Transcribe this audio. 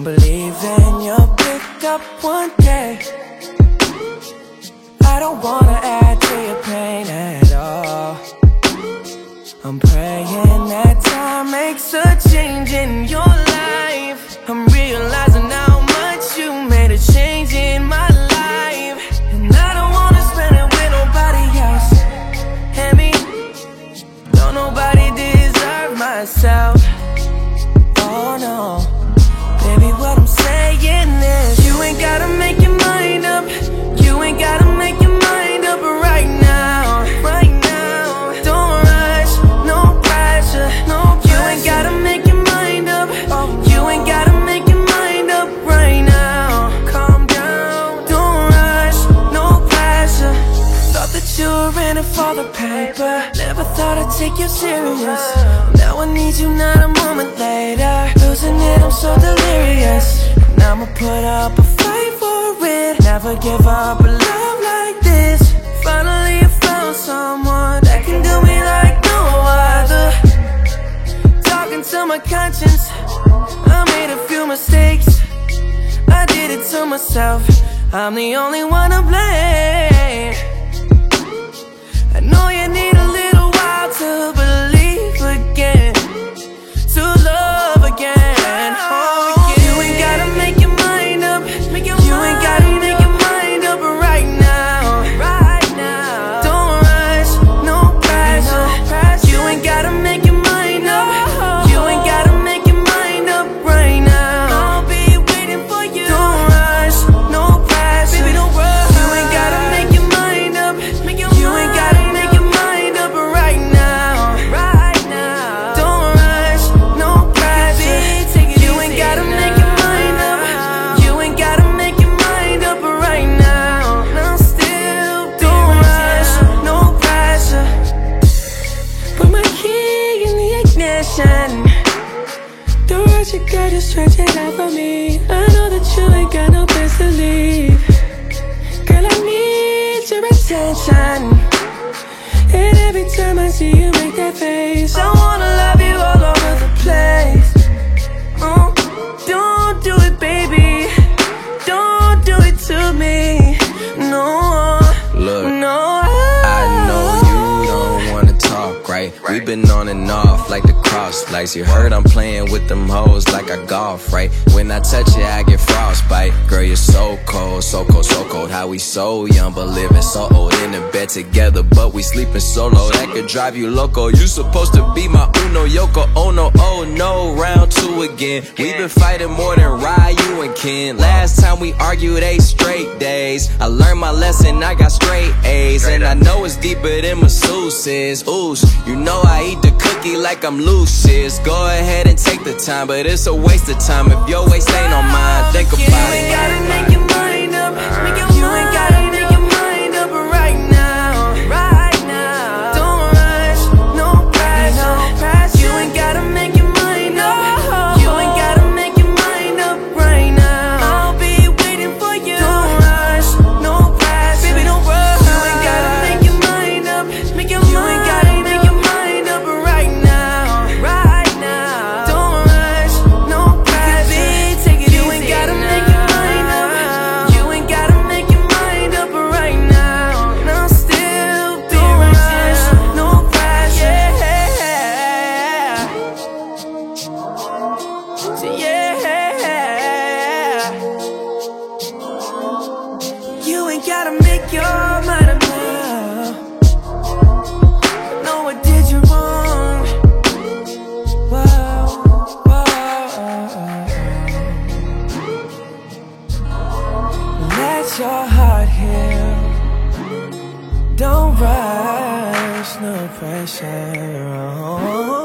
I'm believing you'll pick up one day. I don't wanna add to your pain at all. I'm praying that time makes a change in your life. I'm realizing for the paper. Never thought I'd take you serious. Now I need you, not a moment later. Losing it, I'm so delirious. And I'ma put up a fight for it. Never give up a love like this. Finally, I found someone that can do me like no other. Talking to my conscience, I made a few mistakes. I did it to myself. I'm the only one to blame. Attention. And every time I see you make that face, cross. You heard I'm playing with them hoes like I golf, right? When I touch it, I get frostbite. Girl, you're so cold, so cold, so cold. How we so young, but living so old in the bed together, but we sleeping solo. That could drive you loco. You supposed to be my Ono Yoko. Oh no, oh no, round two again. We've been fighting more than Ryu and Ken. Last time we argued eight straight days. I learned my lesson, I got straight A's. And I know it's deeper than masseuses. Oosh, you know I eat the cookie like I'm Lucious. Go ahead and take the time, but it's a waste of time if your waist ain't on mine. Think about it. Ain't gotta make your mind up now. Know what did you wrong? Whoa, whoa. Let your heart heal. Don't rush, no pressure.